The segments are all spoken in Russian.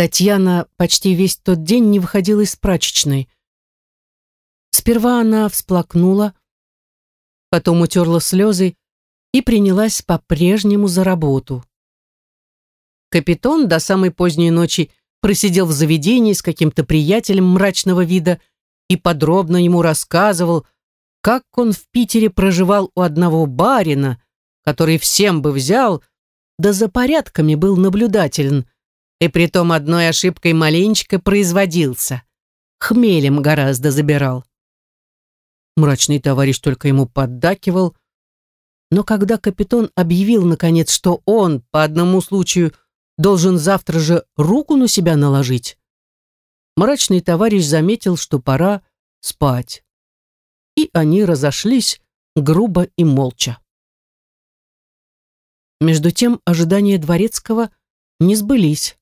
Татьяна почти весь тот день не выходила из прачечной. Сперва она всплакнула, потом утерла слезы и принялась по-прежнему за работу. Капитон до самой поздней ночи просидел в заведении с каким-то приятелем мрачного вида и подробно ему рассказывал, как он в Питере проживал у одного барина, который всем бы взял, да за порядками был наблюдателен, и притом одной ошибкой маленечко производился. Хмелем гораздо забирал. Мрачный товарищ только ему поддакивал, но когда капитан объявил, наконец, что он по одному случаю должен завтра же руку на себя наложить, мрачный товарищ заметил, что пора спать. И они разошлись грубо и молча. Между тем ожидания Дворецкого не сбылись.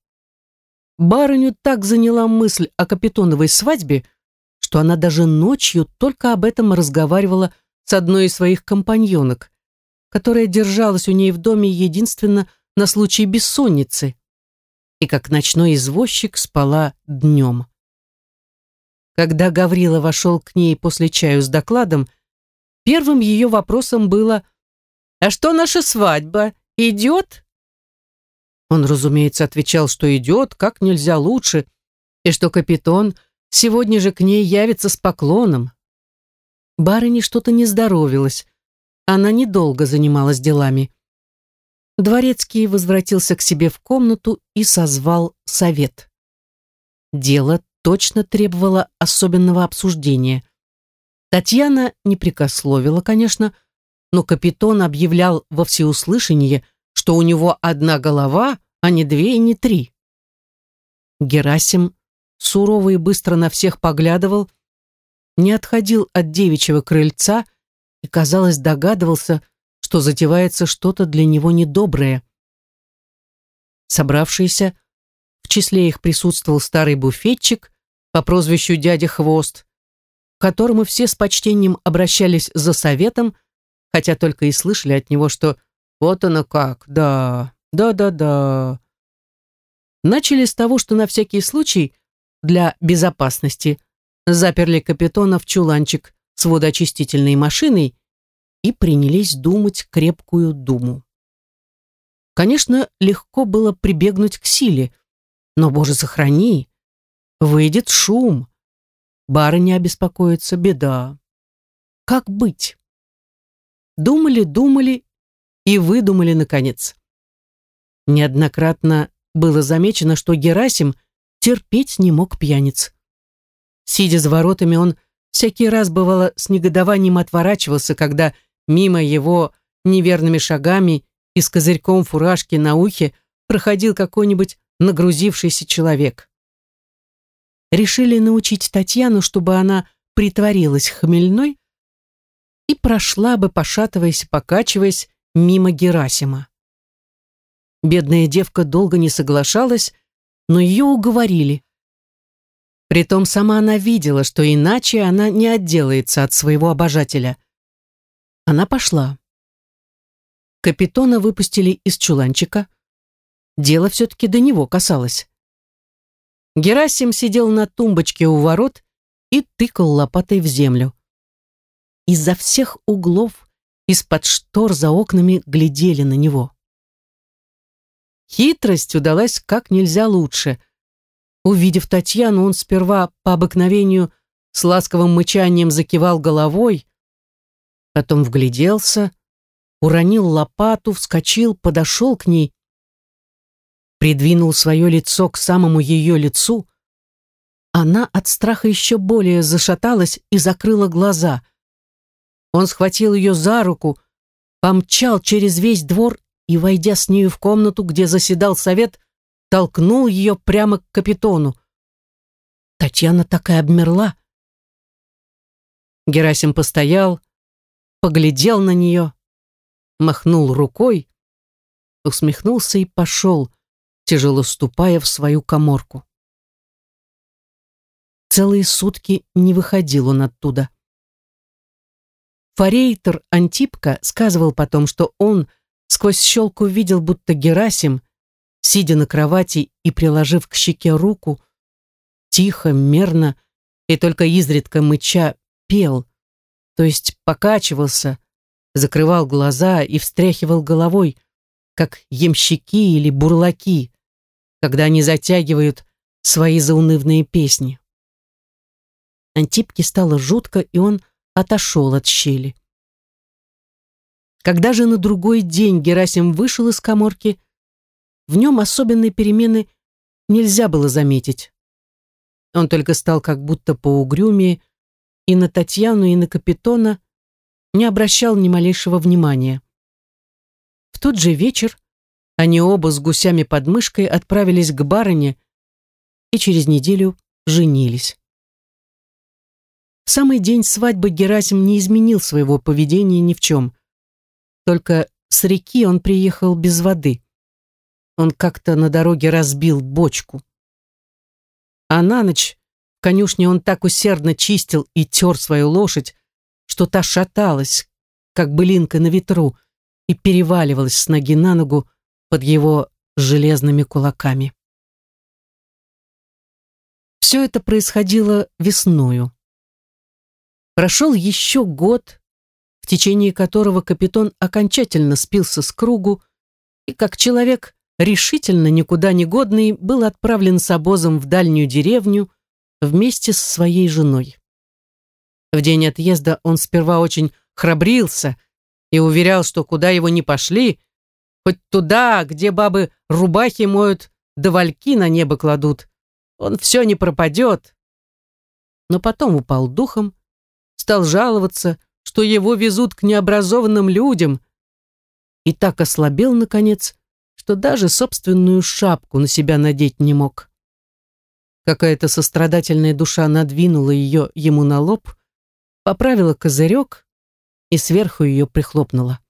Барыню так заняла мысль о капитоновой свадьбе, что она даже ночью только об этом разговаривала с одной из своих компаньонок, которая держалась у ней в доме единственно на случай бессонницы, и как ночной извозчик спала днем. Когда Гаврила вошел к ней после чаю с докладом, первым ее вопросом было «А что наша свадьба? Идет?» Он, разумеется, отвечал, что идет как нельзя лучше, и что капитан – Сегодня же к ней явится с поклоном. Барыне что-то не здоровилось. Она недолго занималась делами. Дворецкий возвратился к себе в комнату и созвал совет. Дело точно требовало особенного обсуждения. Татьяна не прикословила, конечно, но капитан объявлял во всеуслышание, что у него одна голова, а не две и не три. Герасим сурово и быстро на всех поглядывал, не отходил от девичьего крыльца и, казалось, догадывался, что затевается что-то для него недоброе. Собравшиеся, в числе их присутствовал старый буфетчик по прозвищу дядя Хвост, к которому все с почтением обращались за советом, хотя только и слышали от него, что «вот оно как, да, да-да-да». Начали с того, что на всякий случай для безопасности заперли капитона в чуланчик с водоочистительной машиной и принялись думать крепкую думу. Конечно, легко было прибегнуть к силе, но, боже, сохрани, выйдет шум. Барыня обеспокоится, беда. Как быть? Думали, думали и выдумали, наконец. Неоднократно было замечено, что Герасим – терпеть не мог пьяниц. Сидя за воротами, он всякий раз, бывало, с негодованием отворачивался, когда мимо его неверными шагами и с козырьком фуражки на ухе проходил какой-нибудь нагрузившийся человек. Решили научить Татьяну, чтобы она притворилась хмельной и прошла бы, пошатываясь покачиваясь, мимо Герасима. Бедная девка долго не соглашалась, но ее уговорили. Притом сама она видела, что иначе она не отделается от своего обожателя. Она пошла. Капитона выпустили из чуланчика. Дело все-таки до него касалось. Герасим сидел на тумбочке у ворот и тыкал лопатой в землю. Изо всех углов, из-под штор за окнами глядели на него. Хитрость удалась как нельзя лучше. Увидев Татьяну, он сперва по обыкновению с ласковым мычанием закивал головой, потом вгляделся, уронил лопату, вскочил, подошел к ней, придвинул свое лицо к самому ее лицу. Она от страха еще более зашаталась и закрыла глаза. Он схватил ее за руку, помчал через весь двор и, войдя с нею в комнату, где заседал совет, толкнул ее прямо к капитону. Татьяна так и обмерла. Герасим постоял, поглядел на нее, махнул рукой, усмехнулся и пошел, тяжело ступая в свою коморку. Целые сутки не выходил он оттуда. Форейтер Антипка сказывал потом, что он сквозь щелку видел, будто Герасим, сидя на кровати и приложив к щеке руку, тихо, мерно и только изредка мыча пел, то есть покачивался, закрывал глаза и встряхивал головой, как ямщики или бурлаки, когда они затягивают свои заунывные песни. Антипке стало жутко, и он отошел от щели. Когда же на другой день Герасим вышел из коморки, в нем особенной перемены нельзя было заметить. Он только стал как будто поугрюмее, и на Татьяну, и на Капитона не обращал ни малейшего внимания. В тот же вечер они оба с гусями под мышкой отправились к барыне и через неделю женились. Самый день свадьбы Герасим не изменил своего поведения ни в чем. Только с реки он приехал без воды. Он как-то на дороге разбил бочку. А на ночь в конюшне он так усердно чистил и тер свою лошадь, что та шаталась, как былинка на ветру, и переваливалась с ноги на ногу под его железными кулаками. Все это происходило весною. Прошел еще год, в течение которого капитан окончательно спился с кругу и, как человек решительно никуда не годный, был отправлен с обозом в дальнюю деревню вместе с своей женой. В день отъезда он сперва очень храбрился и уверял, что куда его ни пошли, хоть туда, где бабы рубахи моют, да вальки на небо кладут, он все не пропадет. Но потом упал духом, стал жаловаться, что его везут к необразованным людям, и так ослабел, наконец, что даже собственную шапку на себя надеть не мог. Какая-то сострадательная душа надвинула ее ему на лоб, поправила козырек и сверху ее прихлопнула.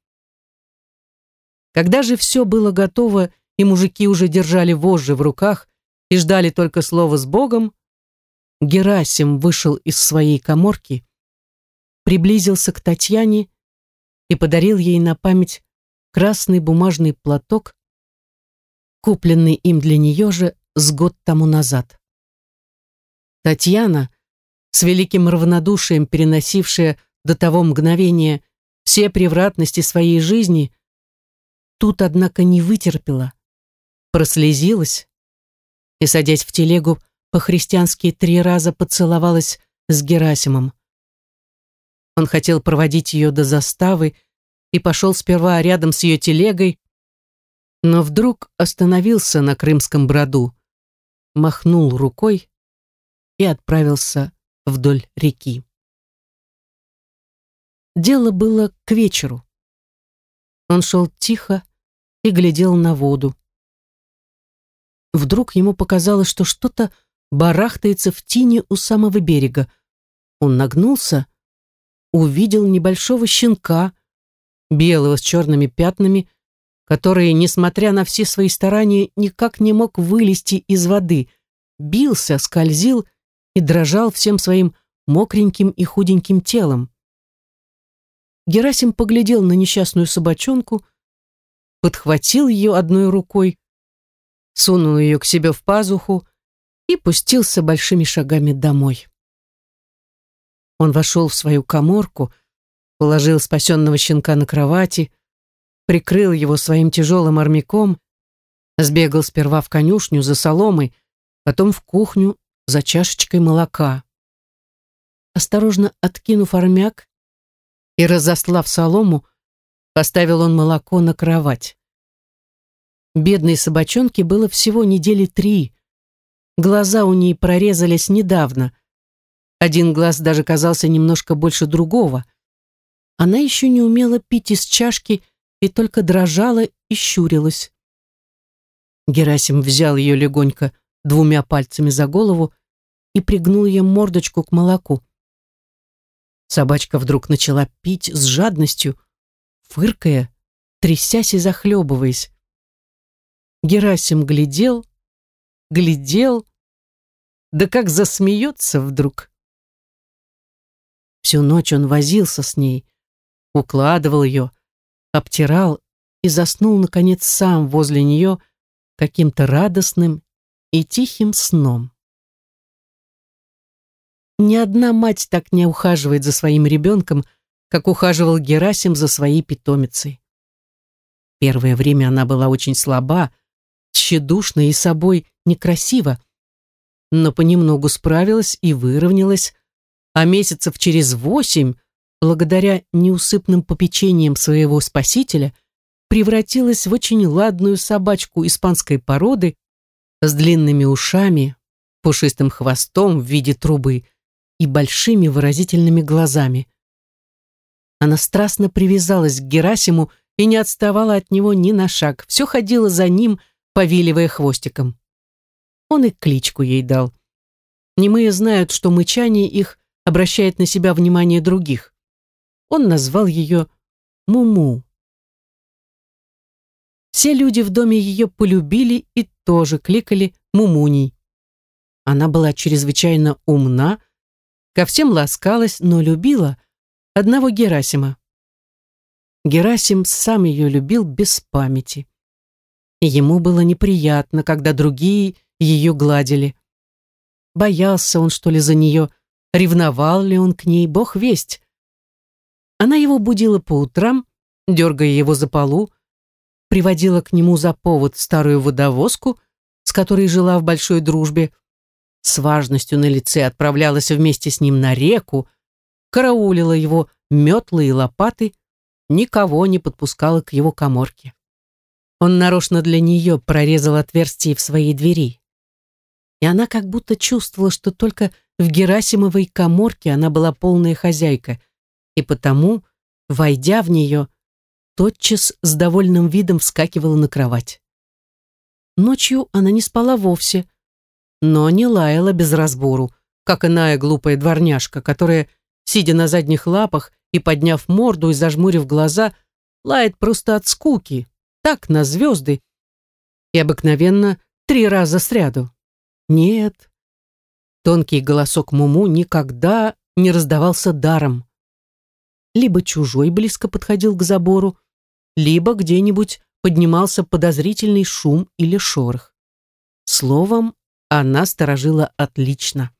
Когда же все было готово, и мужики уже держали вожжи в руках и ждали только слова с Богом, Герасим вышел из своей коморки, приблизился к Татьяне и подарил ей на память красный бумажный платок купленный им для нее же с год тому назад. Татьяна, с великим равнодушием переносившая до того мгновения все превратности своей жизни, тут, однако, не вытерпела, прослезилась и, садясь в телегу, по-христиански три раза поцеловалась с Герасимом. Он хотел проводить ее до заставы и пошел сперва рядом с ее телегой, но вдруг остановился на Крымском броду, махнул рукой и отправился вдоль реки. Дело было к вечеру. Он шел тихо и глядел на воду. Вдруг ему показалось, что что-то барахтается в тине у самого берега. Он нагнулся, увидел небольшого щенка, белого с черными пятнами, который, несмотря на все свои старания, никак не мог вылезти из воды, бился, скользил и дрожал всем своим мокреньким и худеньким телом. Герасим поглядел на несчастную собачонку, подхватил ее одной рукой, сунул ее к себе в пазуху и пустился большими шагами домой. Он вошел в свою коморку, положил спасенного щенка на кровати, прикрыл его своим тяжелым армяком, сбегал сперва в конюшню за соломой, потом в кухню за чашечкой молока. Осторожно откинув армяк и разослав солому, поставил он молоко на кровать. Бедной собачонке было всего недели три. Глаза у ней прорезались недавно. Один глаз даже казался немножко больше другого. Она еще не умела пить из чашки и только дрожала и щурилась. Герасим взял ее легонько двумя пальцами за голову и пригнул ей мордочку к молоку. Собачка вдруг начала пить с жадностью, фыркая, трясясь и захлебываясь. Герасим глядел, глядел, да как засмеется вдруг. Всю ночь он возился с ней, укладывал ее, обтирал и заснул, наконец, сам возле нее, каким-то радостным и тихим сном. Ни одна мать так не ухаживает за своим ребенком, как ухаживал Герасим за своей питомицей. Первое время она была очень слаба, тщедушна и собой некрасива, но понемногу справилась и выровнялась, а месяцев через восемь, благодаря неусыпным попечениям своего спасителя, превратилась в очень ладную собачку испанской породы с длинными ушами, пушистым хвостом в виде трубы и большими выразительными глазами. Она страстно привязалась к Герасиму и не отставала от него ни на шаг, все ходила за ним, повиливая хвостиком. Он и кличку ей дал. Немые знают, что мычание их обращает на себя внимание других. Он назвал ее Муму. Все люди в доме ее полюбили и тоже кликали Мумуней. Она была чрезвычайно умна, ко всем ласкалась, но любила одного Герасима. Герасим сам ее любил без памяти. Ему было неприятно, когда другие ее гладили. Боялся он, что ли, за нее, ревновал ли он к ней, бог весть. Она его будила по утрам, дергая его за полу, приводила к нему за повод старую водовозку, с которой жила в большой дружбе, с важностью на лице отправлялась вместе с ним на реку, караулила его метлы и лопаты, никого не подпускала к его коморке. Он нарочно для нее прорезал отверстие в своей двери. И она как будто чувствовала, что только в Герасимовой коморке она была полная хозяйка, и потому, войдя в нее, тотчас с довольным видом вскакивала на кровать. Ночью она не спала вовсе, но не лаяла без разбору, как иная глупая дворняжка, которая, сидя на задних лапах и подняв морду и зажмурив глаза, лает просто от скуки, так, на звезды, и обыкновенно три раза сряду. Нет, тонкий голосок Муму никогда не раздавался даром. Либо чужой близко подходил к забору, либо где-нибудь поднимался подозрительный шум или шорох. Словом, она сторожила отлично.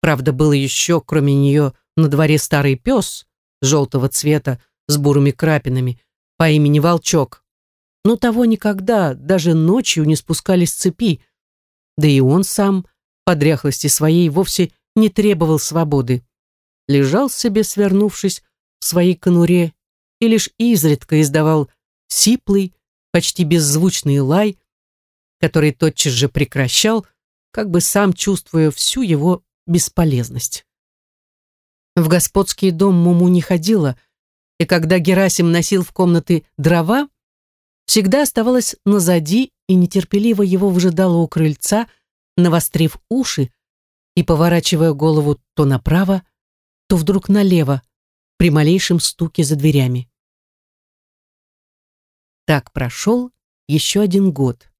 Правда, был еще, кроме нее, на дворе старый пес желтого цвета с бурыми крапинами по имени Волчок. Но того никогда, даже ночью, не спускали с цепи, да и он сам, по дряхлости своей, вовсе не требовал свободы. Лежал себе, свернувшись в своей конуре и лишь изредка издавал сиплый, почти беззвучный лай, который тотчас же прекращал, как бы сам чувствуя всю его бесполезность. В господский дом Муму не ходила, и когда Герасим носил в комнаты дрова, всегда оставалась назади и нетерпеливо его выжидала у крыльца, навострив уши и поворачивая голову то направо, то вдруг налево, при малейшем стуке за дверями. Так прошел еще один год.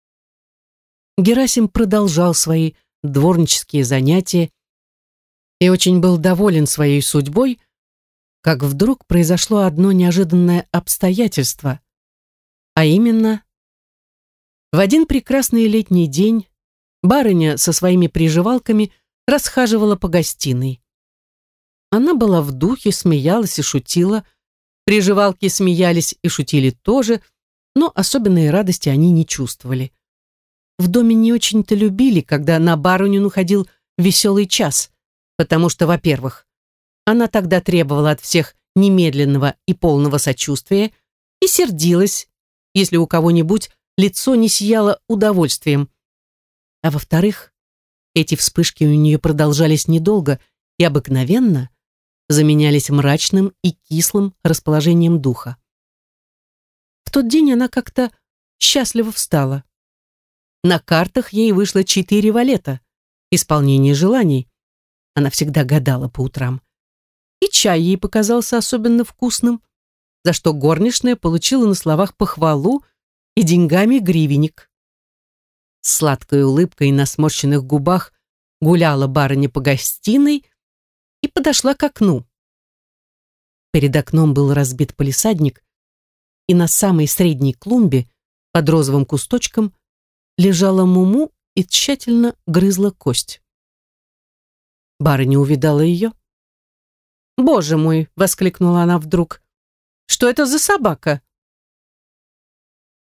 Герасим продолжал свои дворнические занятия и очень был доволен своей судьбой, как вдруг произошло одно неожиданное обстоятельство, а именно, в один прекрасный летний день барыня со своими приживалками расхаживала по гостиной. Она была в духе, смеялась и шутила, приживалки смеялись и шутили тоже, но особенной радости они не чувствовали. В доме не очень-то любили, когда на барыню находил веселый час, потому что, во-первых, она тогда требовала от всех немедленного и полного сочувствия и сердилась, если у кого-нибудь лицо не сияло удовольствием. А во-вторых, эти вспышки у нее продолжались недолго и обыкновенно заменялись мрачным и кислым расположением духа. В тот день она как-то счастливо встала. На картах ей вышло четыре валета. Исполнение желаний. Она всегда гадала по утрам. И чай ей показался особенно вкусным, за что горничная получила на словах похвалу и деньгами гривенник. Сладкой улыбкой на сморщенных губах гуляла барыня по гостиной и подошла к окну. Перед окном был разбит полисадник, и на самой средней клумбе под розовым кусточком лежала Муму и тщательно грызла кость. Барыня увидала ее. «Боже мой!» — воскликнула она вдруг. «Что это за собака?»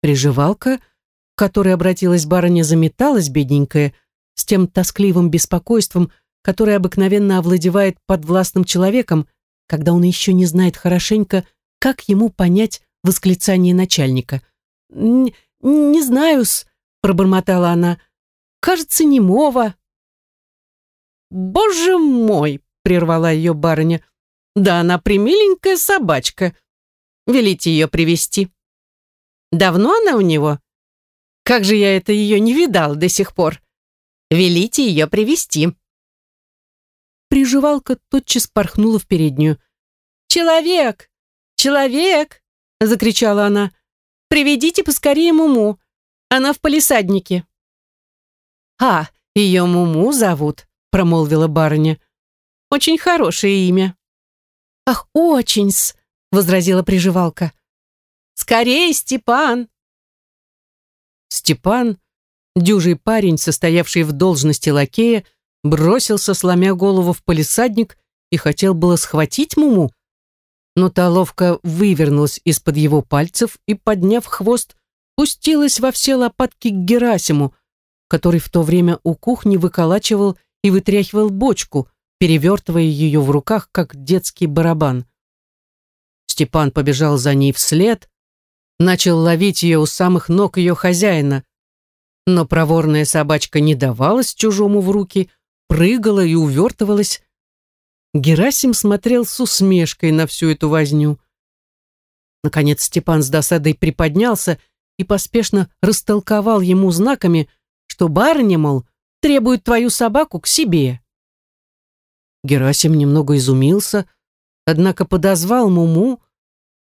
Приживалка, которой обратилась барыня, заметалась, бедненькая, с тем тоскливым беспокойством, которое обыкновенно овладевает подвластным человеком, когда он еще не знает хорошенько, как ему понять восклицание начальника. «Не, знаю-с», — пробормотала она. «Кажется, немого». «Боже мой!» — прервала ее барыня. «Да она примиленькая собачка. Велите ее привести Давно она у него? Как же я это ее не видал до сих пор? Велите ее привести Приживалка тотчас порхнула в переднюю. «Человек! Человек!» — закричала она. «Приведите поскорее Муму. Она в палисаднике». «А, ее Муму зовут», — промолвила барыня. «Очень хорошее имя». «Ах, очень-с», — возразила приживалка. «Скорее, Степан!» Степан, дюжий парень, состоявший в должности лакея, бросился, сломя голову в полисадник и хотел было схватить Муму, но та ловко вывернулась из-под его пальцев и, подняв хвост, пустилась во все лопатки к Герасиму, который в то время у кухни выколачивал и вытряхивал бочку, перевертывая ее в руках, как детский барабан. Степан побежал за ней вслед, начал ловить ее у самых ног ее хозяина, но проворная собачка не давалась чужому в руки, прыгала и увертывалась, Герасим смотрел с усмешкой на всю эту возню. Наконец Степан с досадой приподнялся и поспешно растолковал ему знаками, что барыня, мол, требует твою собаку к себе. Герасим немного изумился, однако подозвал Муму,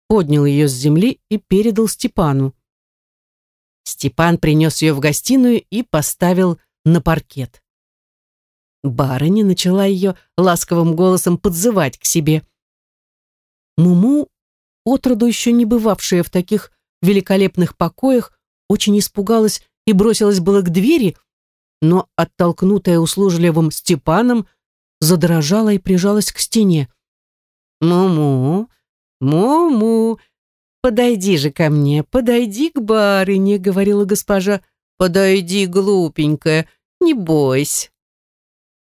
поднял ее с земли и передал Степану. Степан принес ее в гостиную и поставил на паркет. Барыня начала ее ласковым голосом подзывать к себе. Муму, отроду еще не бывавшая в таких великолепных покоях, очень испугалась и бросилась было к двери, но, оттолкнутая услужливым Степаном, задрожала и прижалась к стене. «Муму, Муму, подойди же ко мне, подойди к барыне», — говорила госпожа. «Подойди, глупенькая, не бойся».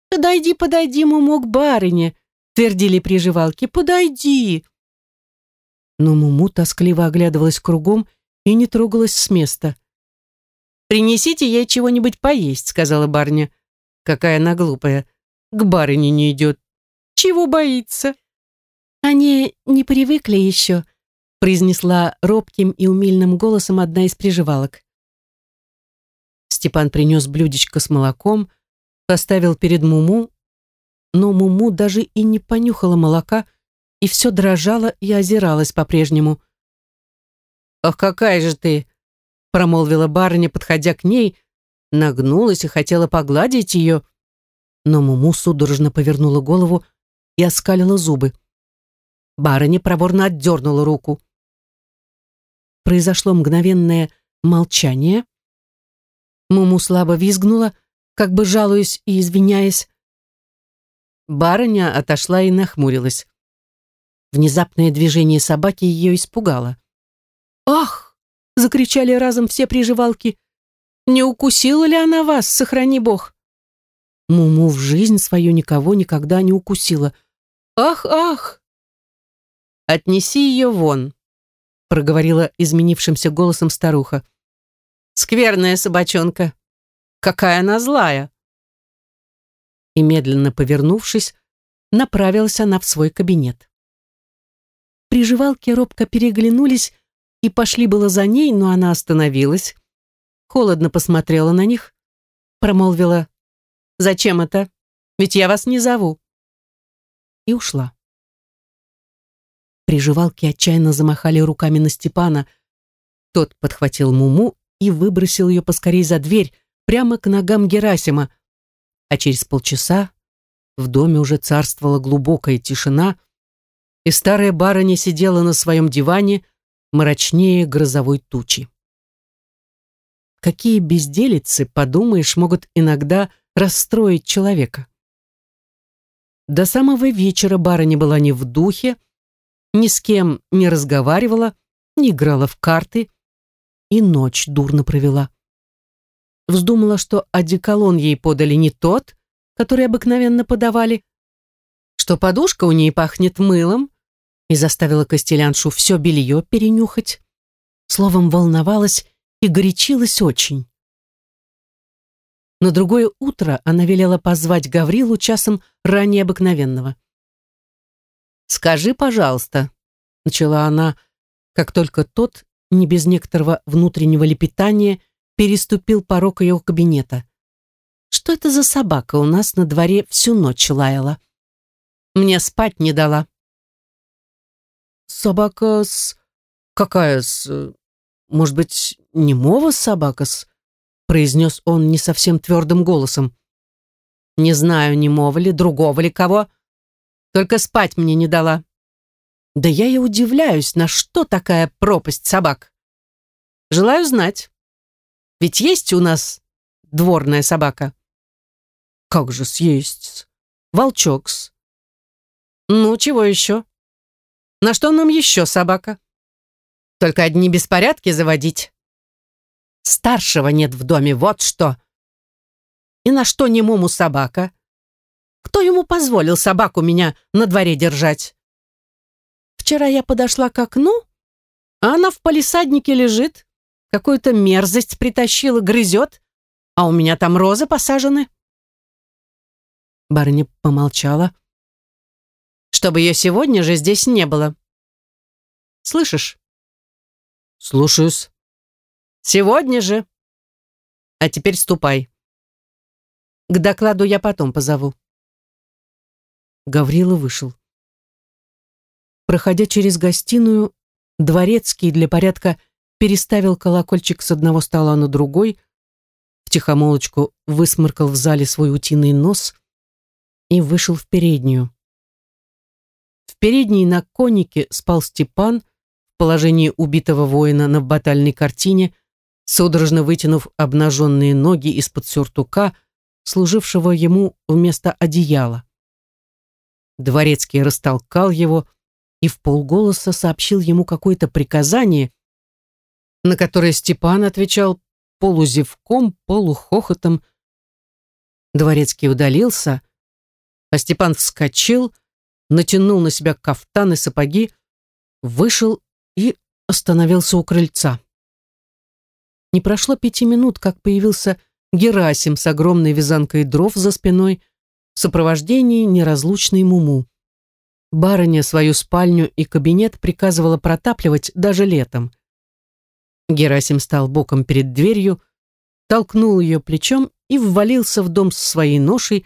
«Подойди, подойди, Муму, к барыне!» твердили приживалки. «Подойди!» Но Муму тоскливо оглядывалась кругом и не трогалась с места. «Принесите ей чего-нибудь поесть», — сказала барыня. «Какая она глупая. К барыне не идет. Чего боится?» «Они не привыкли еще», — произнесла робким и умильным голосом одна из приживалок. Степан принес блюдечко с молоком, — поставил перед Муму, но Муму даже и не понюхала молока и все дрожала и озиралась по-прежнему. «Ах, какая же ты!» — промолвила барыня, подходя к ней, нагнулась и хотела погладить ее, но Муму судорожно повернула голову и оскалила зубы. Барыня проворно отдернула руку. Произошло мгновенное молчание. Муму слабо визгнула, как бы жалуясь и извиняясь. Барыня отошла и нахмурилась. Внезапное движение собаки ее испугало. «Ах!» — закричали разом все приживалки. «Не укусила ли она вас, сохрани бог?» Муму в жизнь свою никого никогда не укусила. «Ах, ах!» «Отнеси ее вон», — проговорила изменившимся голосом старуха. «Скверная собачонка. Какая она злая!» И медленно повернувшись, направилась она в свой кабинет. Приживалки робко переглянулись и пошли было за ней, но она остановилась, холодно посмотрела на них, промолвила «Зачем это? Ведь я вас не зову» и ушла. Приживалки отчаянно замахали руками на Степана. Тот подхватил Муму и выбросил ее поскорей за дверь, прямо к ногам Герасима, а через полчаса в доме уже царствовала глубокая тишина, и старая барыня сидела на своем диване мрачнее грозовой тучи. какие безделицы, подумаешь, могут иногда расстроить человека. До самого вечера барыня была не в духе, ни с кем не разговаривала, не играла в карты и ночь дурно провела. Вздумала, что одеколон ей подали не тот, который обыкновенно подавали, что подушка у ней пахнет мылом, и заставила Костеляншу все белье перенюхать. Словом, волновалась и горячилась очень. На другое утро она велела позвать Гаврилу часом ранее обыкновенного. «Скажи, пожалуйста», — начала она, как только тот, не без некоторого внутреннего лепетания, переступил порог ее кабинета. «Что это за собака у нас на дворе всю ночь лаяла? Мне спать не дала». «Собака с... какая с... может быть, немого собака с...» произнес он не совсем твердым голосом. «Не знаю, немого ли, другого ли кого. Только спать мне не дала. Да я и удивляюсь, на что такая пропасть собак. Желаю знать. Ведь есть у нас дворная собака. Как же съесть? Волчокс. Ну, чего еще? На что нам еще собака? Только одни беспорядки заводить. Старшего нет в доме, вот что. И на что немому собака? Кто ему позволил собаку меня на дворе держать? Вчера я подошла к окну, а она в палисаднике лежит, какую-то мерзость притащила, грызет, а у меня там розы посажены. Барыня помолчала. Чтобы ее сегодня же здесь не было. Слышишь? Слушаюсь. Сегодня же. А теперь ступай. К докладу я потом позову. Гаврила вышел. Проходя через гостиную, дворецкий для порядка переставил колокольчик с одного стола на другой, втихомолочку высморкал в зале свой утиный нос и вышел в переднюю. В передней на конике спал Степан в положении убитого воина на батальной картине, судорожно вытянув обнаженные ноги из-под сюртука, служившего ему вместо одеяла. Дворецкий растолкал его, и в полголоса сообщил ему какое-то приказание, на которое Степан отвечал полузевком, полухохотом. Дворецкий удалился, а Степан вскочил, натянул на себя кафтан и сапоги, вышел и остановился у крыльца. Не прошло пяти минут, как появился Герасим с огромной вязанкой дров за спиной в сопровождении неразлучной Муму. Барыня свою спальню и кабинет приказывала протапливать даже летом. Герасим стал боком перед дверью, толкнул ее плечом и ввалился в дом со своей ношей,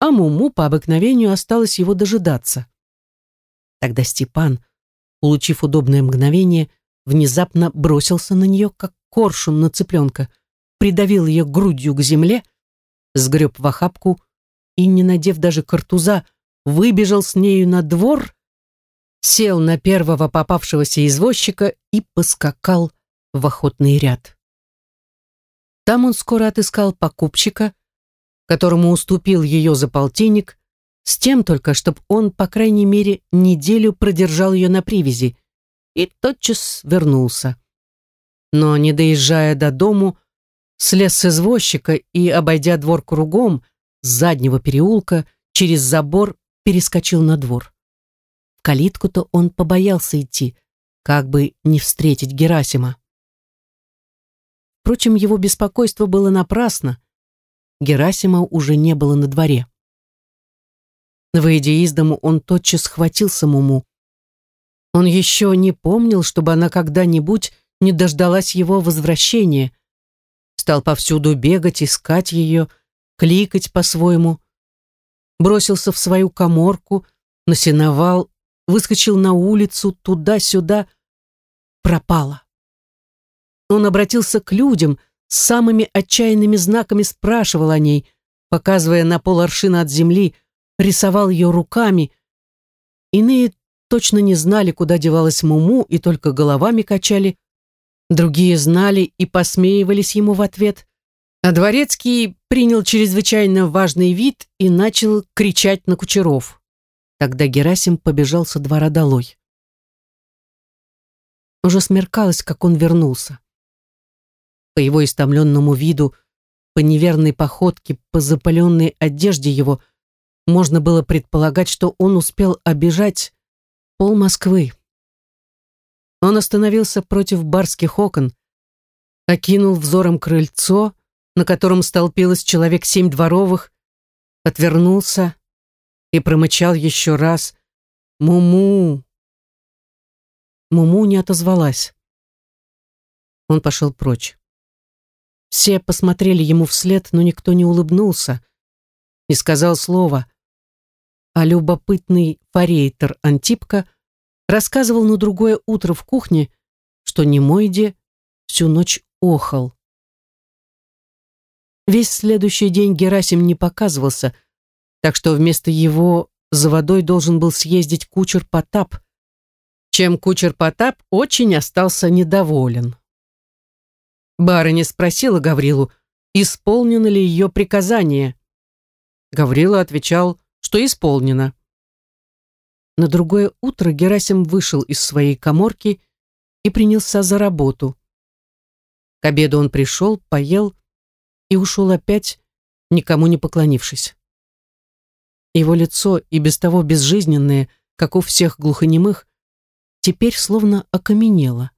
а Муму по обыкновению осталось его дожидаться. Тогда Степан, улучив удобное мгновение, внезапно бросился на нее, как коршун на цыпленка, придавил ее грудью к земле, сгреб в охапку и, не надев даже картуза, выбежал с нею на двор, сел на первого попавшегося извозчика и поскакал в охотный ряд. Там он скоро отыскал покупчика, которому уступил ее за полтинник, с тем только, чтобы он, по крайней мере, неделю продержал ее на привязи, и тотчас вернулся. Но, не доезжая до дому, слез с извозчика и, обойдя двор кругом, заднего переулка, через забор перескочил на двор. В калитку-то он побоялся идти, как бы не встретить Герасима. Впрочем, его беспокойство было напрасно. Герасима уже не было на дворе. Выйдя из дому, он тотчас схватился Муму. Он еще не помнил, чтобы она когда-нибудь не дождалась его возвращения. Стал повсюду бегать, искать ее, кликать по-своему бросился в свою коморку, насиновал, выскочил на улицу, туда-сюда, пропала. Он обратился к людям, с самыми отчаянными знаками спрашивал о ней, показывая на пол аршина от земли, рисовал ее руками. Иные точно не знали, куда девалась Муму, и только головами качали. Другие знали и посмеивались ему в ответ, а Дворецкий принял чрезвычайно важный вид и начал кричать на кучеров. Тогда Герасим побежал со двора долой. Уже смеркалось, как он вернулся. По его истомленному виду, по неверной походке, по запаленной одежде его, можно было предполагать, что он успел обижать пол Москвы. Он остановился против барских окон, окинул взором крыльцо, на котором столпилось человек семь дворовых, отвернулся и промычал еще раз «Муму!». Муму не отозвалась. Он пошел прочь. Все посмотрели ему вслед, но никто не улыбнулся, не сказал слова, а любопытный форейтер Антипка рассказывал на другое утро в кухне, что Немойде всю ночь охал. Весь следующий день Герасим не показывался, так что вместо его за водой должен был съездить кучер Потап, чем кучер Потап очень остался недоволен. Барыня спросила Гаврилу, исполнено ли ее приказание. Гаврила отвечал, что исполнено. На другое утро Герасим вышел из своей коморки и принялся за работу. К обеду он пришел, поел и ушел опять, никому не поклонившись. Его лицо, и без того безжизненное, как у всех глухонемых, теперь словно окаменело.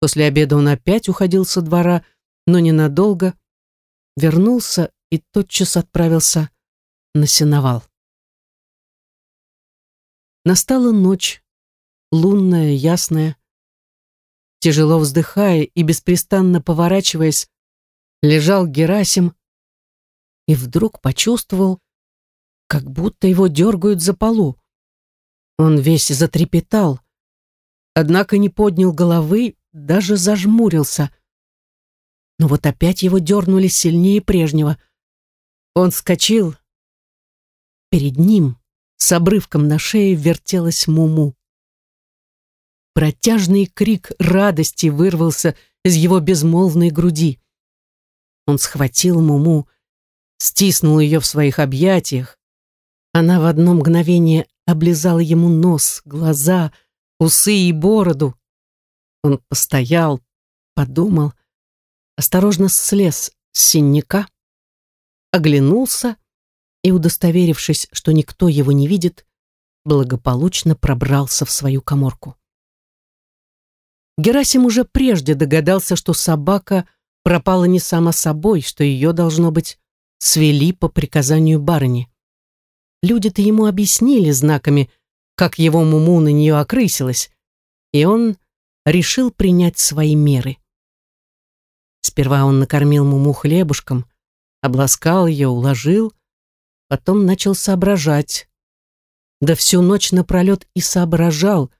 После обеда он опять уходил со двора, но ненадолго, вернулся и тотчас отправился на сеновал. Настала ночь, лунная, ясная. Тяжело вздыхая и беспрестанно поворачиваясь, лежал Герасим и вдруг почувствовал, как будто его дергают за полу. Он весь затрепетал, однако не поднял головы, даже зажмурился. Но вот опять его дернули сильнее прежнего. Он вскочил. Перед ним с обрывком на шее вертелась Муму. Протяжный крик радости вырвался из его безмолвной груди. Он схватил Муму, стиснул ее в своих объятиях. Она в одно мгновение облизала ему нос, глаза, усы и бороду. Он постоял, подумал, осторожно слез с синяка, оглянулся и, удостоверившись, что никто его не видит, благополучно пробрался в свою коморку. Герасим уже прежде догадался, что собака пропала не сама собой, что ее, должно быть, свели по приказанию барыни. Люди-то ему объяснили знаками, как его муму на нее окрысилась, и он решил принять свои меры. Сперва он накормил муму хлебушком, обласкал ее, уложил, потом начал соображать. Да всю ночь напролет и соображал,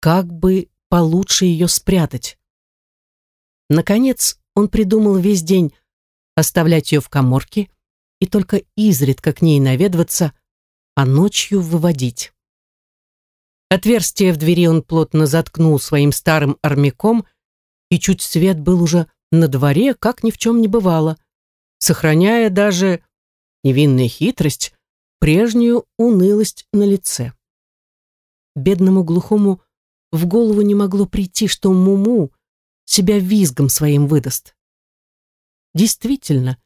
как бы получше ее спрятать. Наконец, он придумал весь день оставлять ее в коморке и только изредка к ней наведываться, а ночью выводить. Отверстие в двери он плотно заткнул своим старым армяком, и чуть свет был уже на дворе, как ни в чем не бывало, сохраняя даже невинная хитрость, прежнюю унылость на лице. Бедному глухому в голову не могло прийти, что Муму себя визгом своим выдаст. Действительно,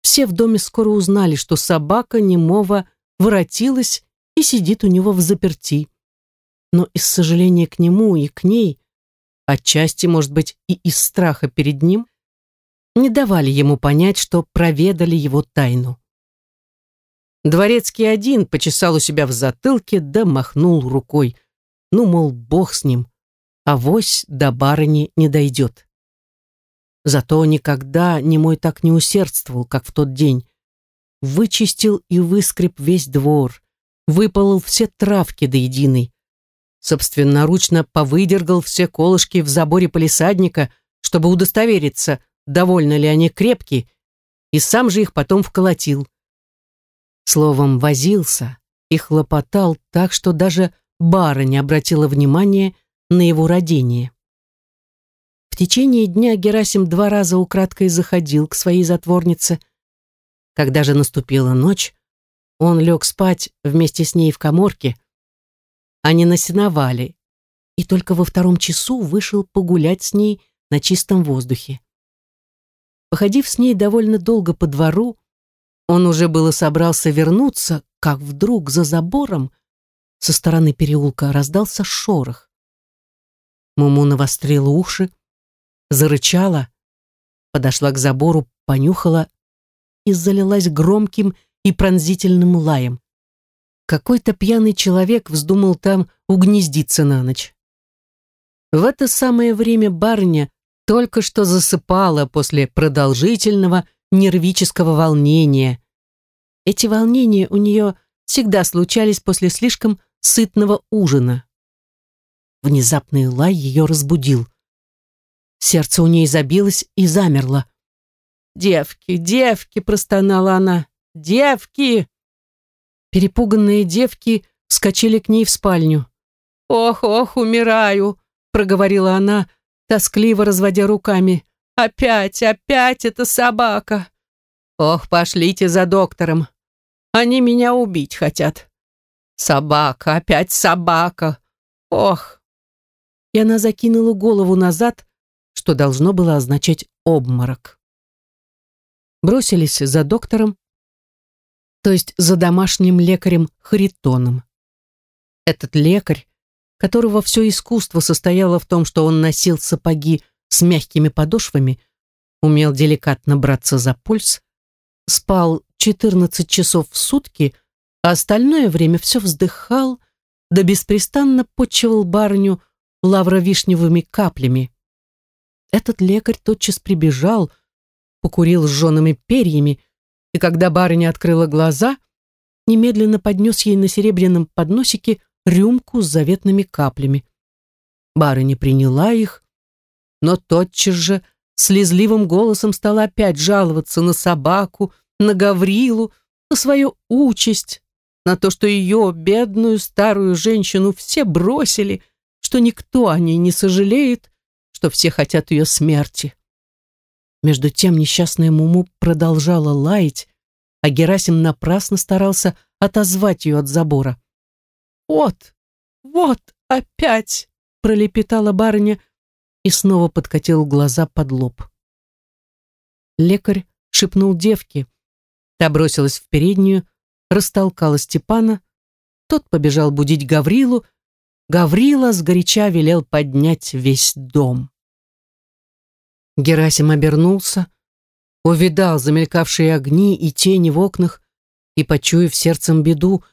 все в доме скоро узнали, что собака немого воротилась и сидит у него в заперти. Но из сожаления к нему и к ней, отчасти, может быть, и из страха перед ним, не давали ему понять, что проведали его тайну. Дворецкий один почесал у себя в затылке да махнул рукой. Ну, мол, бог с ним, авось до барыни не дойдет. Зато никогда не мой так не усердствовал, как в тот день. Вычистил и выскреб весь двор, выпалол все травки до единой. Собственноручно повыдергал все колышки в заборе полисадника, чтобы удостовериться, довольно ли они крепкие, и сам же их потом вколотил. Словом, возился и хлопотал так, что даже барыня обратила внимание на его родение. течение дня Герасим два раза украдкой заходил к своей затворнице. Когда же наступила ночь, он лег спать вместе с ней в коморке. Они насиновали, и только во втором часу вышел погулять с ней на чистом воздухе. Походив с ней довольно долго по двору, он уже было собрался вернуться, как вдруг за забором со стороны переулка раздался шорох. Муму навострила уши, зарычала, подошла к забору, понюхала и залилась громким и пронзительным лаем. Какой-то пьяный человек вздумал там угнездиться на ночь. В это самое время барыня только что засыпала после продолжительного нервического волнения. Эти волнения у нее всегда случались после слишком сытного ужина. Внезапный лай ее разбудил. Сердце у ней забилось и замерло. «Девки, девки!» — простонала она. «Девки!» Перепуганные девки вскочили к ней в спальню. «Ох, ох, умираю!» — проговорила она, — тоскливо разводя руками. «Опять, опять эта собака! Ох, пошлите за доктором! Они меня убить хотят! Собака, опять собака! Ох!» И она закинула голову назад, что должно было означать обморок. Бросились за доктором, то есть за домашним лекарем Харитоном. Этот лекарь которого все искусство состояло в том, что он носил сапоги с мягкими подошвами, умел деликатно браться за пульс, спал 14 часов в сутки, а остальное время все вздыхал, да беспрестанно почивал барню лавровишневыми каплями. Этот лекарь тотчас прибежал, покурил с жжеными перьями, и когда барыня открыла глаза, немедленно поднес ей на серебряном подносике рюмку с заветными каплями. Барыня приняла их, но тотчас же слезливым голосом стала опять жаловаться на собаку, на Гаврилу, на свою участь, на то, что ее, бедную старую женщину, все бросили, что никто о ней не сожалеет, что все хотят ее смерти. Между тем несчастная Муму продолжала лаять, а Герасим напрасно старался отозвать ее от забора. «Вот, вот, опять!» — пролепетала барыня и снова подкатил глаза под лоб. Лекарь шепнул девке. Та бросилась в переднюю, растолкала Степана. Тот побежал будить Гаврилу. Гаврила сгоряча велел поднять весь дом. Герасим обернулся, увидал замелькавшие огни и тени в окнах и, почуяв сердцем беду,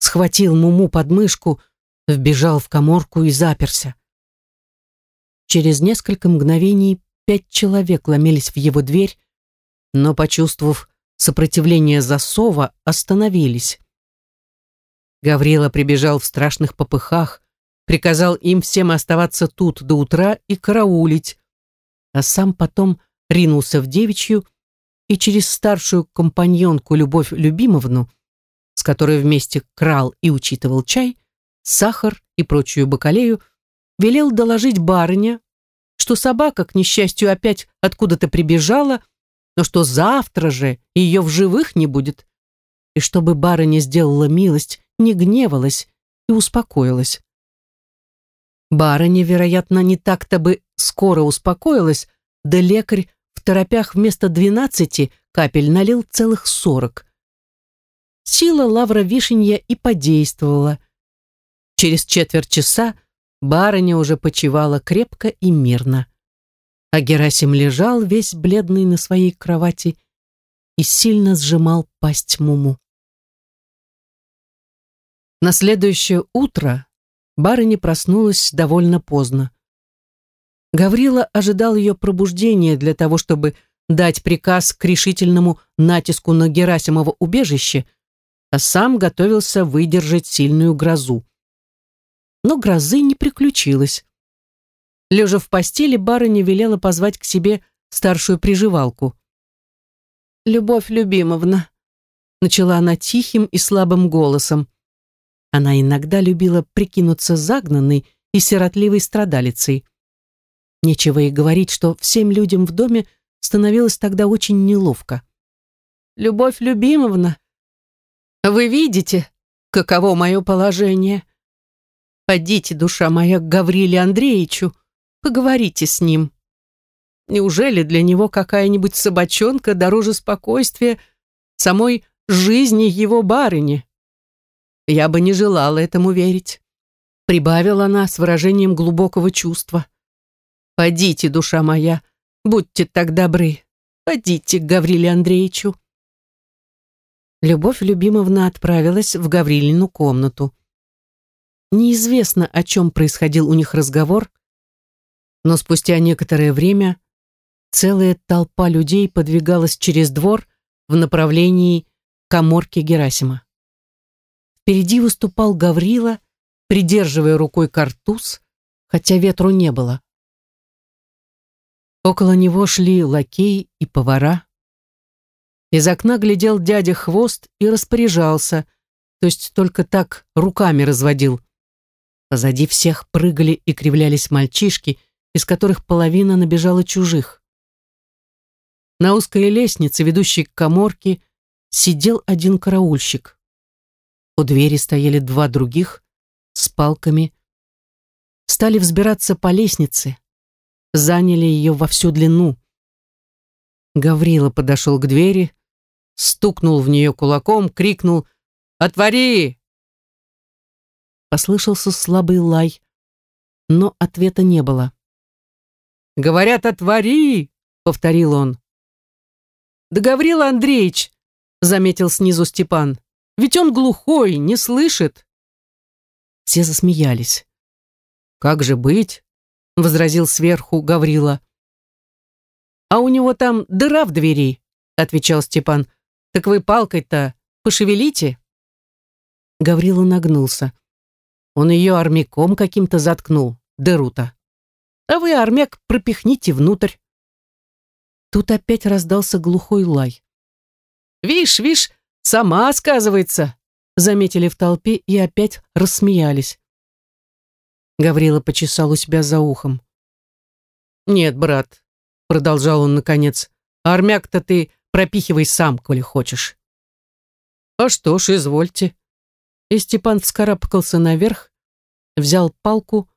схватил Муму под мышку, вбежал в коморку и заперся. Через несколько мгновений пять человек ломились в его дверь, но, почувствовав сопротивление засова, остановились. Гаврила прибежал в страшных попыхах, приказал им всем оставаться тут до утра и караулить, а сам потом ринулся в девичью и через старшую компаньонку Любовь Любимовну с которой вместе крал и учитывал чай, сахар и прочую бакалею, велел доложить барыня, что собака, к несчастью, опять откуда-то прибежала, но что завтра же ее в живых не будет, и чтобы барыня сделала милость, не гневалась и успокоилась. Барыня, вероятно, не так-то бы скоро успокоилась, да лекарь в торопях вместо двенадцати капель налил целых сорок – сила лавра вишенья и подействовала. Через четверть часа барыня уже почивала крепко и мирно. А Герасим лежал весь бледный на своей кровати и сильно сжимал пасть Муму. На следующее утро барыня проснулась довольно поздно. Гаврила ожидал ее пробуждения для того, чтобы дать приказ к решительному натиску на Герасимово убежище – а сам готовился выдержать сильную грозу. Но грозы не приключилось. Лежа в постели, барыня велела позвать к себе старшую приживалку. «Любовь Любимовна», — начала она тихим и слабым голосом. Она иногда любила прикинуться загнанной и сиротливой страдалицей. Нечего и говорить, что всем людям в доме становилось тогда очень неловко. «Любовь Любимовна, вы видите, каково мое положение? Подите, душа моя, к Гавриле Андреевичу, поговорите с ним. Неужели для него какая-нибудь собачонка дороже спокойствия самой жизни его барыни?» Я бы не желала этому верить. Прибавила она с выражением глубокого чувства. «Подите, душа моя, будьте так добры, подите к Гавриле Андреевичу». Любовь Любимовна отправилась в Гаврилину комнату. Неизвестно, о чем происходил у них разговор, но спустя некоторое время целая толпа людей подвигалась через двор в направлении коморки Герасима. Впереди выступал Гаврила, придерживая рукой картуз, хотя ветру не было. Около него шли лакей и повара. Из окна глядел дядя Хвост и распоряжался, то есть только так руками разводил. Позади всех прыгали и кривлялись мальчишки, из которых половина набежала чужих. На узкой лестнице, ведущей к коморке, сидел один караульщик. У двери стояли два других с палками. Стали взбираться по лестнице. Заняли ее во всю длину. Гаврила подошел к двери, стукнул в нее кулаком, крикнул «Отвори!». Послышался слабый лай, но ответа не было. «Говорят, отвори!» — повторил он. «Да Гаврила Андреевич!» — заметил снизу Степан. Ведь он глухой, не слышит. Все засмеялись. Как же быть? возразил сверху Гаврила. А у него там дыра в двери, отвечал Степан. Так вы палкой-то пошевелите. Гаврила нагнулся. Он ее армяком каким-то заткнул, дыру-то. А вы, армяк, пропихните внутрь. Тут опять раздался глухой лай. «Вишь, вишь, Сама, сказывается, заметили в толпе и опять рассмеялись. Гаврила почесал у себя за ухом. «Нет, брат», — продолжал он наконец, «армяк-то ты пропихивай сам, коли хочешь». «А что ж, извольте». И Степан вскарабкался наверх, взял палку,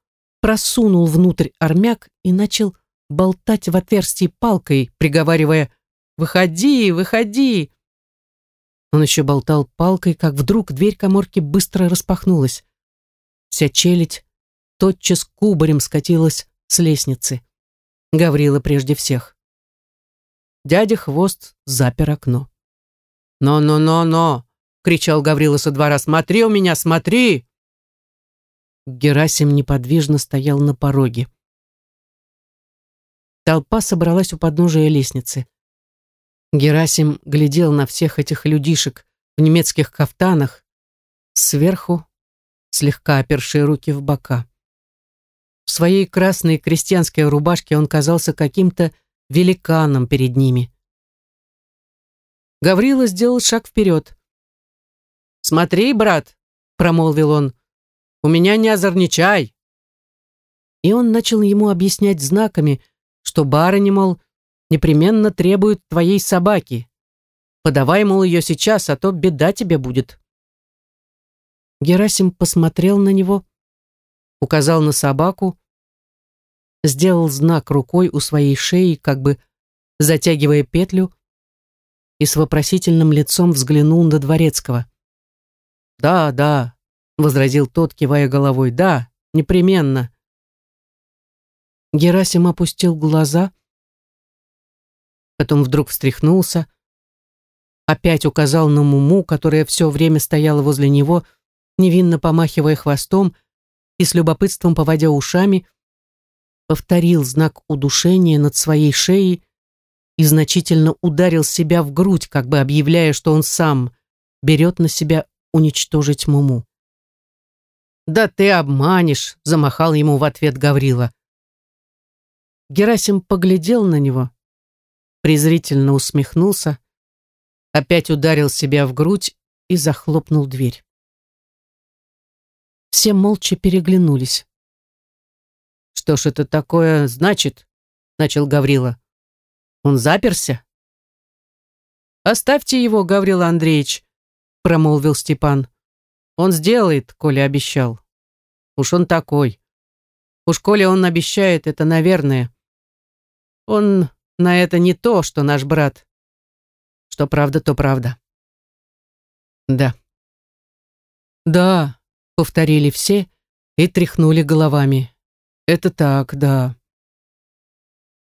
просунул внутрь армяк и начал болтать в отверстии палкой, приговаривая «Выходи, выходи!» Он еще болтал палкой, как вдруг дверь коморки быстро распахнулась. Вся челядь тотчас кубарем скатилась с лестницы. Гаврила прежде всех. Дядя Хвост запер окно. «Но-но-но-но!» — кричал Гаврила со двора. «Смотри у меня, смотри!» Герасим неподвижно стоял на пороге. Толпа собралась у подножия лестницы. Герасим глядел на всех этих людишек в немецких кафтанах, сверху, слегка опершие руки в бока. В своей красной крестьянской рубашке он казался каким-то великаном перед ними. Гаврила сделал шаг вперед. «Смотри, брат», — промолвил он, — «у меня не озорничай». И он начал ему объяснять знаками, что барыня, мол, непременно требует твоей собаки. Подавай, мол, ее сейчас, а то беда тебе будет. Герасим посмотрел на него, указал на собаку, сделал знак рукой у своей шеи, как бы затягивая петлю, и с вопросительным лицом взглянул на Дворецкого. «Да, да», — возразил тот, кивая головой, — «да, непременно». Герасим опустил глаза, — потом вдруг встряхнулся, опять указал на Муму, которая все время стояла возле него, невинно помахивая хвостом и с любопытством поводя ушами, повторил знак удушения над своей шеей и значительно ударил себя в грудь, как бы объявляя, что он сам берет на себя уничтожить Муму. «Да ты обманешь!» — замахал ему в ответ Гаврила. Герасим поглядел на него, презрительно усмехнулся, опять ударил себя в грудь и захлопнул дверь. Все молча переглянулись. Что ж это такое значит? Начал Гаврила. Он заперся? Оставьте его, Гаврила Андреевич, промолвил Степан. Он сделает, коли обещал. Уж он такой. Уж коли он обещает, это наверное. Он на это не то, что наш брат. Что правда, то правда. Да. Да, повторили все и тряхнули головами. Это так, да.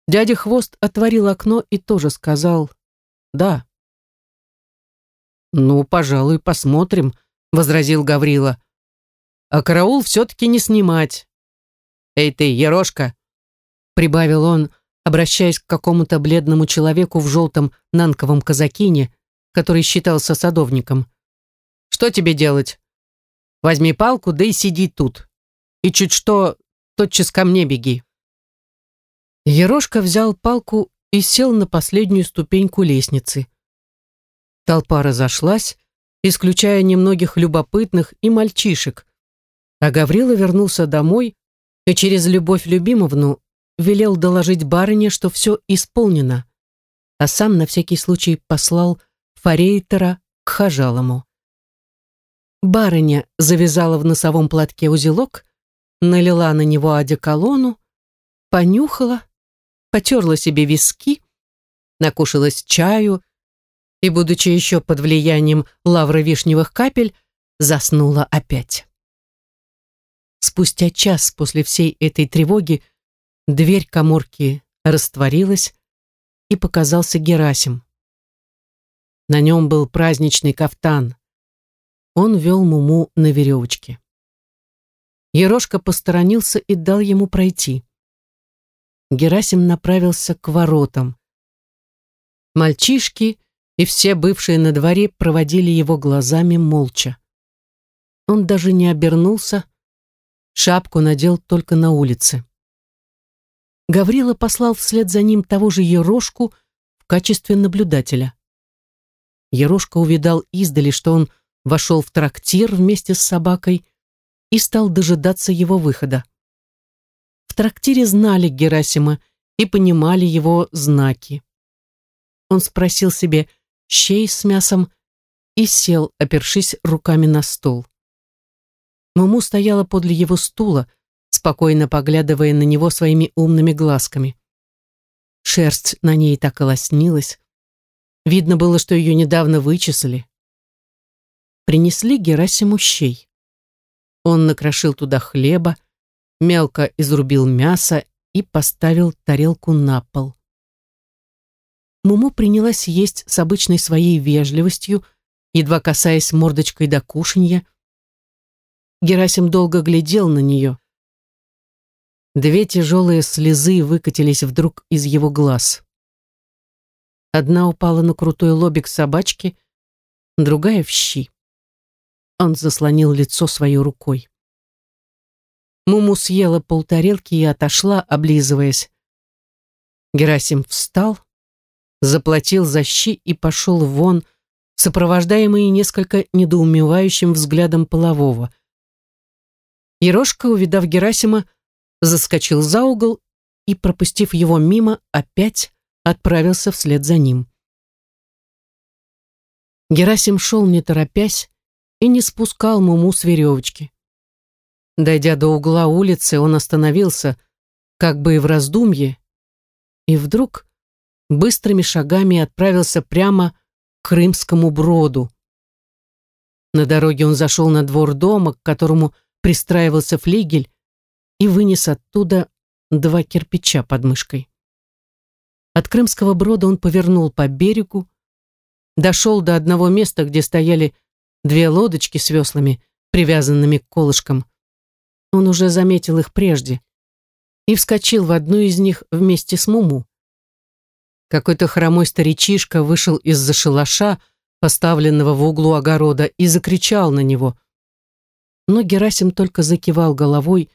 Дядя Хвост отворил окно и тоже сказал «да». «Ну, пожалуй, посмотрим», — возразил Гаврила. «А караул все-таки не снимать». «Эй ты, Ерошка!» — прибавил он, обращаясь к какому-то бледному человеку в желтом нанковом казакине, который считался садовником. «Что тебе делать? Возьми палку, да и сиди тут. И чуть что, тотчас ко мне беги». Ерошка взял палку и сел на последнюю ступеньку лестницы. Толпа разошлась, исключая немногих любопытных и мальчишек, а Гаврила вернулся домой и через Любовь Любимовну велел доложить барыне, что все исполнено, а сам на всякий случай послал форейтера к хажалому. Барыня завязала в носовом платке узелок, налила на него одеколону, понюхала, потерла себе виски, накушалась чаю и, будучи еще под влиянием лавровишневых капель, заснула опять. Спустя час после всей этой тревоги Дверь коморки растворилась, и показался Герасим. На нем был праздничный кафтан. Он вел Муму на веревочке. Ерошка посторонился и дал ему пройти. Герасим направился к воротам. Мальчишки и все бывшие на дворе проводили его глазами молча. Он даже не обернулся, шапку надел только на улице. Гаврила послал вслед за ним того же Ерошку в качестве наблюдателя. Ерошка увидал издали, что он вошел в трактир вместе с собакой и стал дожидаться его выхода. В трактире знали Герасима и понимали его знаки. Он спросил себе щей с мясом и сел, опершись руками на стол. Муму стояла подле его стула, спокойно поглядывая на него своими умными глазками. Шерсть на ней так и лоснилась. Видно было, что ее недавно вычесали. Принесли Герасиму щей. Он накрошил туда хлеба, мелко изрубил мясо и поставил тарелку на пол. Муму принялась есть с обычной своей вежливостью, едва касаясь мордочкой до кушанья. Герасим долго глядел на нее. Две тяжелые слезы выкатились вдруг из его глаз. Одна упала на крутой лобик собачки, другая в щи. Он заслонил лицо своей рукой. Муму съела полтарелки и отошла, облизываясь. Герасим встал, заплатил за щи и пошел вон, сопровождаемый несколько недоумевающим взглядом полового. Ерошка, увидав Герасима, заскочил за угол и, пропустив его мимо, опять отправился вслед за ним. Герасим шел не торопясь и не спускал Муму с веревочки. Дойдя до угла улицы, он остановился, как бы и в раздумье, и вдруг быстрыми шагами отправился прямо к Крымскому броду. На дороге он зашел на двор дома, к которому пристраивался флигель, и вынес оттуда два кирпича под мышкой. От Крымского брода он повернул по берегу, дошел до одного места, где стояли две лодочки с веслами, привязанными к колышкам. Он уже заметил их прежде и вскочил в одну из них вместе с Муму. Какой-то хромой старичишка вышел из-за шалаша, поставленного в углу огорода, и закричал на него. Но Герасим только закивал головой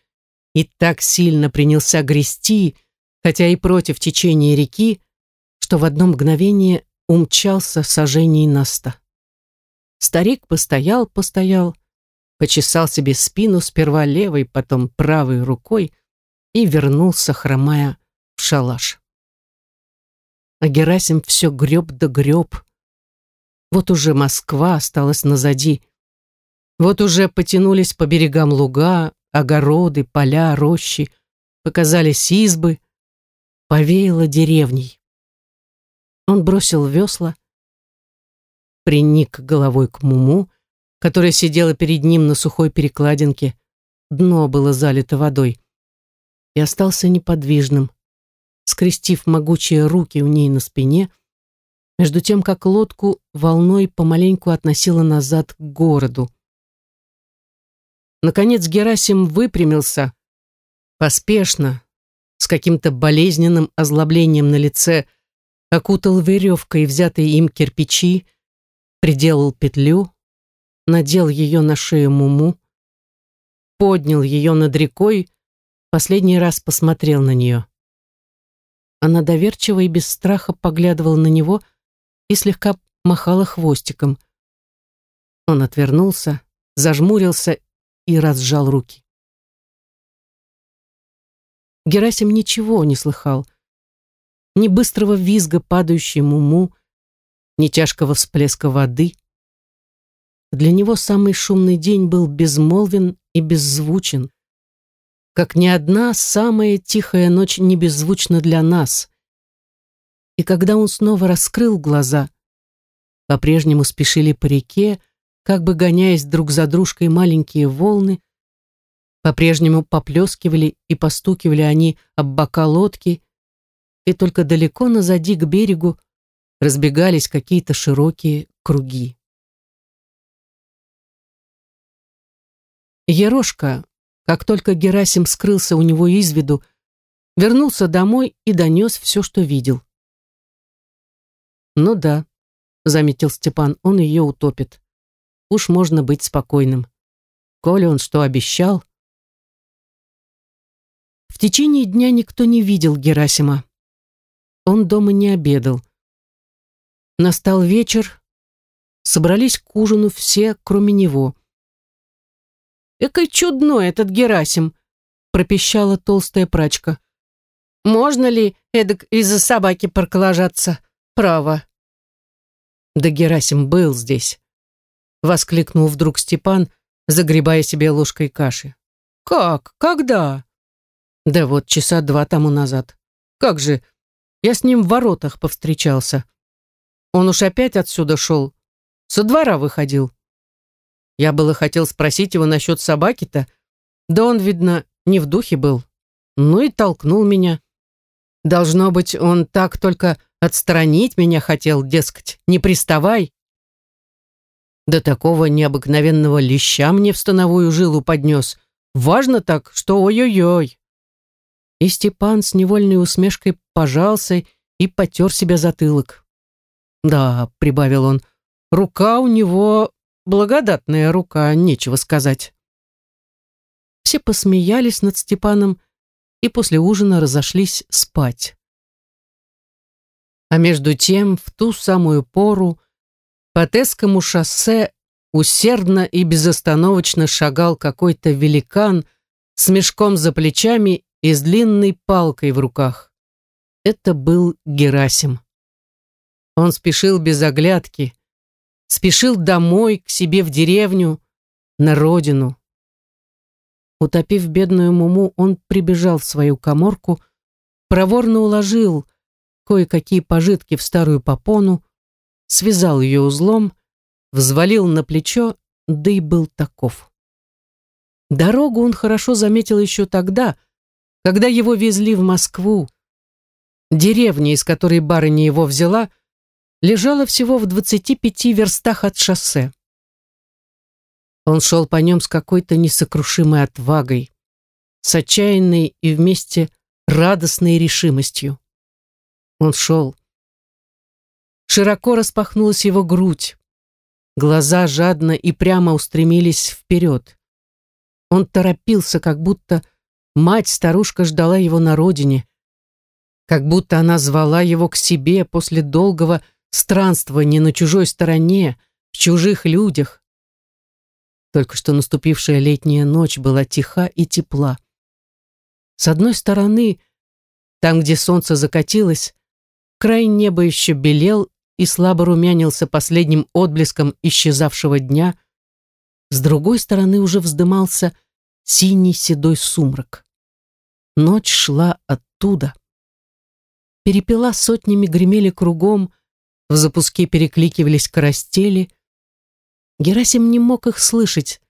и так сильно принялся грести, хотя и против течения реки, что в одно мгновение умчался в сожжении наста. Старик постоял, постоял, почесал себе спину сперва левой, потом правой рукой и вернулся, хромая, в шалаш. А Герасим все греб да греб. Вот уже Москва осталась назади. Вот уже потянулись по берегам луга, огороды, поля, рощи, показались избы, повеяло деревней. Он бросил весла, приник головой к Муму, которая сидела перед ним на сухой перекладинке, дно было залито водой, и остался неподвижным, скрестив могучие руки у ней на спине, между тем, как лодку волной помаленьку относила назад к городу. Наконец Герасим выпрямился, поспешно, с каким-то болезненным озлоблением на лице, окутал веревкой взятые им кирпичи, приделал петлю, надел ее на шею Муму, поднял ее над рекой, последний раз посмотрел на нее. Она доверчиво и без страха поглядывала на него и слегка махала хвостиком. Он отвернулся, зажмурился и разжал руки. Герасим ничего не слыхал. Ни быстрого визга падающей муму, ни тяжкого всплеска воды. Для него самый шумный день был безмолвен и беззвучен. Как ни одна самая тихая ночь не беззвучна для нас. И когда он снова раскрыл глаза, по-прежнему спешили по реке, как бы гоняясь друг за дружкой маленькие волны, по-прежнему поплескивали и постукивали они об бока лодки, и только далеко назади к берегу разбегались какие-то широкие круги. Ерошка, как только Герасим скрылся у него из виду, вернулся домой и донес все, что видел. «Ну да», — заметил Степан, — «он ее утопит. Уж можно быть спокойным. Коли он что обещал, в течение дня никто не видел Герасима. Он дома не обедал. Настал вечер, собрались к ужину все, кроме него. «Экой чудной этот Герасим!» — пропищала толстая прачка. «Можно ли эдак из-за собаки проколожаться? Право!» «Да Герасим был здесь!» — воскликнул вдруг Степан, загребая себе ложкой каши. «Как? Когда?» Да вот часа два тому назад. Как же, я с ним в воротах повстречался. Он уж опять отсюда шел. Со двора выходил. Я было хотел спросить его насчет собаки-то, да он, видно, не в духе был. Ну и толкнул меня. Должно быть, он так только отстранить меня хотел, дескать, не приставай. До такого необыкновенного леща мне в становую жилу поднес. Важно так, что ой-ой-ой. И Степан с невольной усмешкой пожался и потер себе затылок. «Да», — прибавил он, — «рука у него благодатная рука, нечего сказать». Все посмеялись над Степаном и после ужина разошлись спать. А между тем, в ту самую пору, по Тесскому шоссе усердно и безостановочно шагал какой-то великан с мешком за плечами и с длинной палкой в руках. Это был Герасим. Он спешил без оглядки, спешил домой, к себе в деревню, на родину. Утопив бедную Муму, он прибежал в свою коморку, проворно уложил кое-какие пожитки в старую попону, связал ее узлом, взвалил на плечо, да и был таков. Дорогу он хорошо заметил еще тогда, когда его везли в Москву, деревня, из которой барыня его взяла, лежала всего в 25 верстах от шоссе. Он шел по нем с какой-то несокрушимой отвагой, с отчаянной и вместе радостной решимостью. Он шел. Широко распахнулась его грудь. Глаза жадно и прямо устремились вперед. Он торопился, как будто Мать-старушка ждала его на родине, как будто она звала его к себе после долгого странствования на чужой стороне, в чужих людях. Только что наступившая летняя ночь была тиха и тепла. С одной стороны, там, где солнце закатилось, край неба еще белел и слабо румянился последним отблеском исчезавшего дня, с другой стороны уже вздымался синий седой сумрак. Ночь шла оттуда. Перепела сотнями гремели кругом, в запуске перекликивались карастели. Герасим не мог их слышать.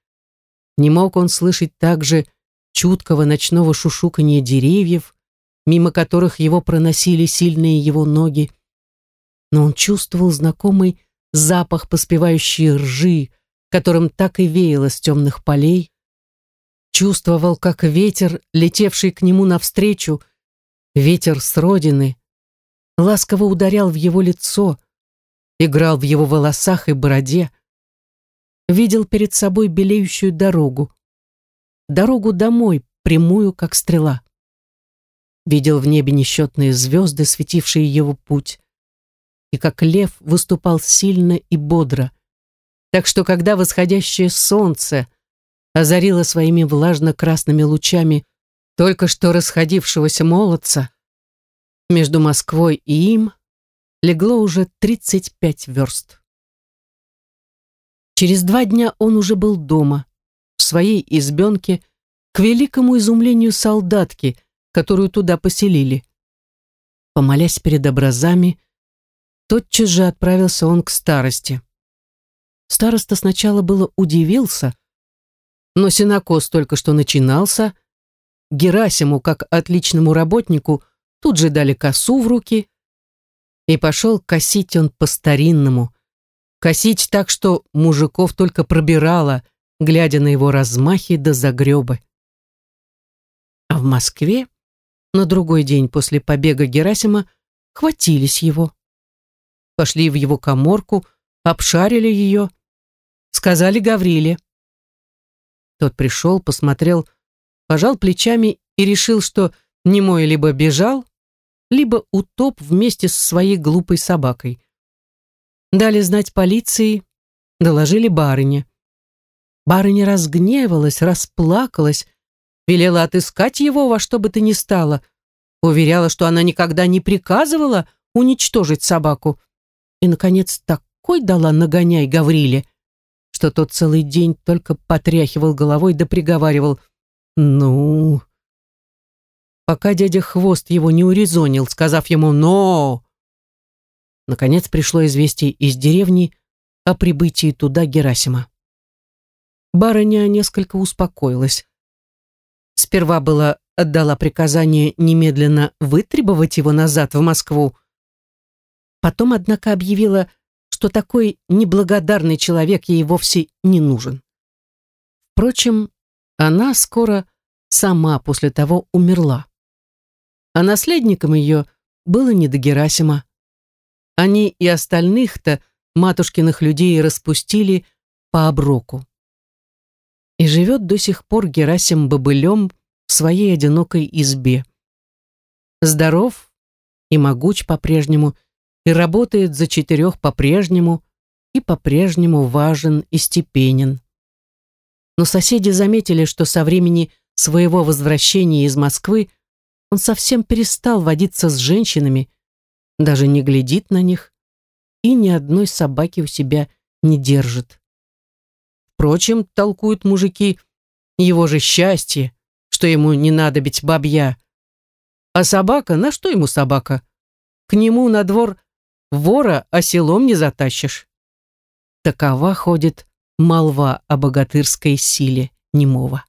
Не мог он слышать также чуткого ночного шушуканья деревьев, мимо которых его проносили сильные его ноги. Но он чувствовал знакомый запах поспевающей ржи, которым так и веяло с темных полей. Чувствовал, как ветер, летевший к нему навстречу, ветер с родины, ласково ударял в его лицо, играл в его волосах и бороде, видел перед собой белеющую дорогу, дорогу домой, прямую, как стрела. Видел в небе несчетные звезды, светившие его путь, и как лев выступал сильно и бодро, так что когда восходящее солнце озарило своими влажно-красными лучами только что расходившегося молодца, между Москвой и им легло уже 35 верст. Через два дня он уже был дома, в своей избенке, к великому изумлению солдатки, которую туда поселили. Помолясь перед образами, тотчас же отправился он к старости. Староста сначала было удивился, но синокос только что начинался, Герасиму, как отличному работнику, тут же дали косу в руки, и пошел косить он по-старинному, косить так, что мужиков только пробирало, глядя на его размахи до загребы. А в Москве на другой день после побега Герасима хватились его. Пошли в его коморку, обшарили ее, сказали Гавриле. Тот пришел, посмотрел, пожал плечами и решил, что немой либо бежал, либо утоп вместе с своей глупой собакой. Дали знать полиции, доложили барыне. Барыня разгневалась, расплакалась, велела отыскать его во что бы то ни стало, уверяла, что она никогда не приказывала уничтожить собаку. И, наконец, такой дала нагоняй Гавриле, что тот целый день только потряхивал головой да приговаривал «Ну...» Пока дядя Хвост его не урезонил, сказав ему «Но!», наконец пришло известие из деревни о прибытии туда Герасима. Барыня несколько успокоилась. Сперва была отдала приказание немедленно вытребовать его назад в Москву. Потом, однако, объявила, что такой неблагодарный человек ей вовсе не нужен. Впрочем, она скоро сама после того умерла. А наследником ее было не до Герасима. Они и остальных-то матушкиных людей распустили по оброку. И живет до сих пор Герасим бобылем в своей одинокой избе. Здоров и могуч по-прежнему, и работает за четырех по-прежнему, и по-прежнему важен и степенен. Но соседи заметили, что со времени своего возвращения из Москвы он совсем перестал водиться с женщинами, даже не глядит на них и ни одной собаки у себя не держит. Впрочем, толкуют мужики, его же счастье, что ему не надо быть бабья. А собака, на что ему собака? К нему на двор вора оселом не затащишь. Такова ходит молва о богатырской силе немого.